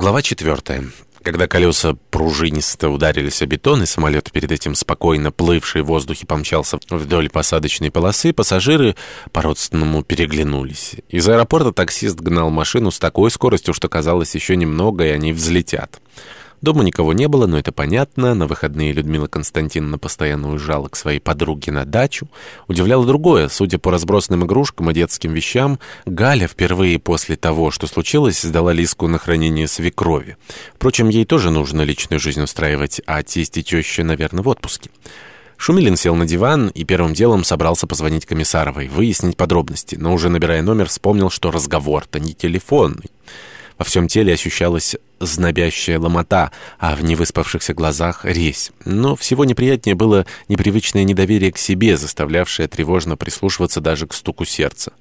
Глава четвертая. Когда колеса пружинисто ударились о бетон, и самолет, перед этим спокойно плывший в воздухе, помчался вдоль посадочной полосы, пассажиры по-родственному переглянулись. Из аэропорта таксист гнал машину с такой скоростью, что казалось еще немного, и они взлетят. Дома никого не было, но это понятно. На выходные Людмила Константиновна постоянно уезжала к своей подруге на дачу. Удивляло другое. Судя по разбросанным игрушкам и детским вещам, Галя впервые после того, что случилось, сдала Лиску на хранение свекрови. Впрочем, ей тоже нужно личную жизнь устраивать, а тесть и теща, наверное, в отпуске. Шумилин сел на диван и первым делом собрался позвонить Комиссаровой, выяснить подробности, но уже набирая номер, вспомнил, что разговор-то не телефонный. Во всем теле ощущалась знобящая ломота, а в невыспавшихся глазах — резь. Но всего неприятнее было непривычное недоверие к себе, заставлявшее тревожно прислушиваться даже к стуку сердца.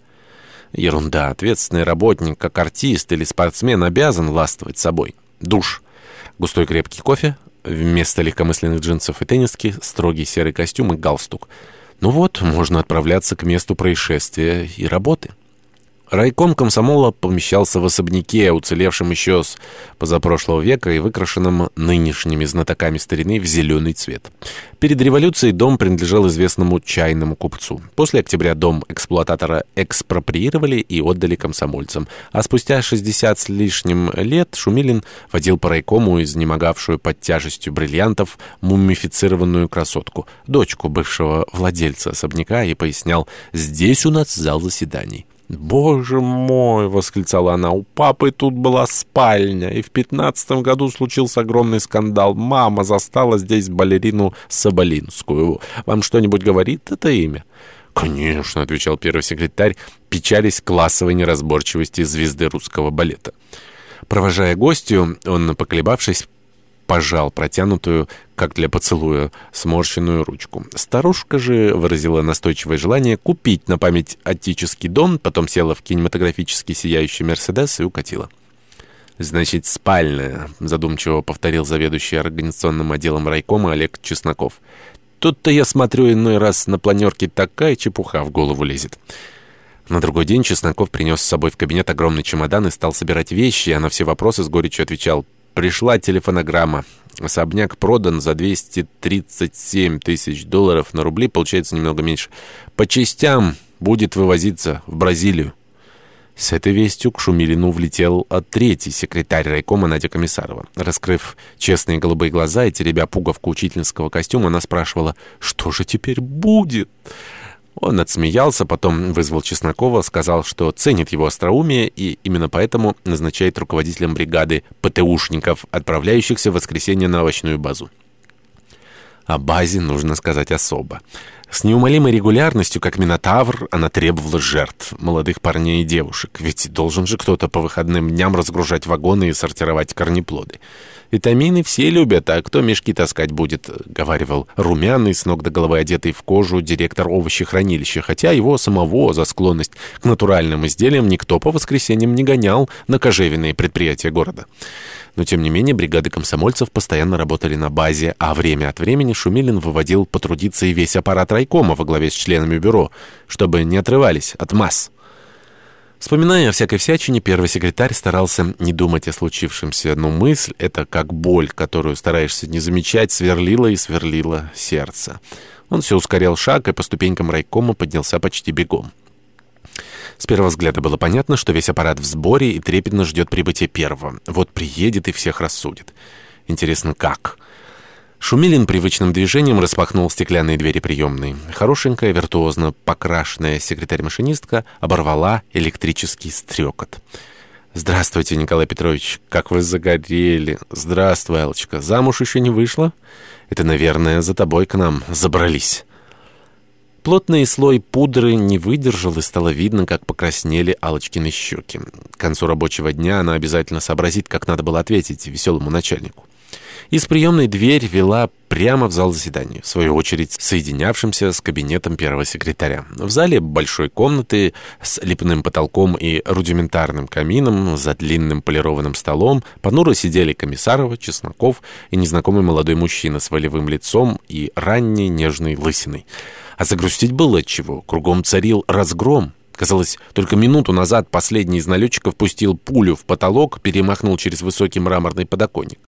Ерунда. Ответственный работник, как артист или спортсмен, обязан властвовать собой. Душ. Густой крепкий кофе. Вместо легкомысленных джинсов и тенниски строгий серый костюм и галстук. Ну вот, можно отправляться к месту происшествия и работы. Райком комсомола помещался в особняке, уцелевшем еще с позапрошлого века и выкрашенном нынешними знатоками старины в зеленый цвет. Перед революцией дом принадлежал известному чайному купцу. После октября дом эксплуататора экспроприировали и отдали комсомольцам. А спустя 60 с лишним лет Шумилин водил по райкому изнемогавшую под тяжестью бриллиантов мумифицированную красотку, дочку бывшего владельца особняка, и пояснял «Здесь у нас зал заседаний». «Боже мой!» — восклицала она. «У папы тут была спальня, и в пятнадцатом году случился огромный скандал. Мама застала здесь балерину Соболинскую. Вам что-нибудь говорит это имя?» «Конечно», — отвечал первый секретарь, печались классовой неразборчивости звезды русского балета. Провожая гостью, он, поколебавшись, пожал протянутую, как для поцелуя, сморщенную ручку. Старушка же выразила настойчивое желание купить на память отеческий дом, потом села в кинематографический сияющий «Мерседес» и укатила. «Значит, спальная», — задумчиво повторил заведующий организационным отделом райкома Олег Чесноков. «Тут-то я смотрю иной раз на планерке такая чепуха в голову лезет». На другой день Чесноков принес с собой в кабинет огромный чемодан и стал собирать вещи, а на все вопросы с горечью отвечал Пришла телефонограмма. Особняк продан за 237 тысяч долларов на рубли, получается немного меньше. По частям будет вывозиться в Бразилию. С этой вестью к Шумилину влетел от третий секретарь райкома Надя Комиссарова. Раскрыв честные голубые глаза и теребя пуговку учительского костюма, она спрашивала, что же теперь будет? Он отсмеялся, потом вызвал Чеснокова, сказал, что ценит его остроумие и именно поэтому назначает руководителем бригады ПТУшников, отправляющихся в воскресенье на овощную базу. О базе нужно сказать особо. С неумолимой регулярностью, как Минотавр, она требовала жертв, молодых парней и девушек. Ведь должен же кто-то по выходным дням разгружать вагоны и сортировать корнеплоды. «Витамины все любят, а кто мешки таскать будет?» — говаривал румяный, с ног до головы одетый в кожу директор овощехранилища, хотя его самого за склонность к натуральным изделиям никто по воскресеньям не гонял на кожевенные предприятия города. Но, тем не менее, бригады комсомольцев постоянно работали на базе, а время от времени Шумилин выводил потрудиться и весь аппарат райкома во главе с членами бюро, чтобы не отрывались от масс. Вспоминая о всякой всячине, первый секретарь старался не думать о случившемся, но мысль — это как боль, которую стараешься не замечать, сверлила и сверлила сердце. Он все ускорял шаг и по ступенькам райкома поднялся почти бегом. С первого взгляда было понятно, что весь аппарат в сборе и трепетно ждет прибытия первого. Вот приедет и всех рассудит. Интересно, как? Шумилин привычным движением распахнул стеклянные двери приемной. Хорошенькая, виртуозно покрашенная секретарь-машинистка оборвала электрический стрекот. «Здравствуйте, Николай Петрович. Как вы загорели. Здравствуй, Алочка. Замуж еще не вышла? Это, наверное, за тобой к нам забрались». Плотный слой пудры не выдержал, и стало видно, как покраснели Алочкины щеки. К концу рабочего дня она обязательно сообразит, как надо было ответить веселому начальнику. Из приемной дверь вела прямо в зал заседания, в свою очередь соединявшимся с кабинетом первого секретаря. В зале большой комнаты с лепным потолком и рудиментарным камином, за длинным полированным столом, понуро сидели Комиссарова, Чесноков и незнакомый молодой мужчина с волевым лицом и ранней нежной лысиной. А загрустить было чего, кругом царил разгром. Казалось, только минуту назад последний из налетчиков пустил пулю в потолок, перемахнул через высокий мраморный подоконник.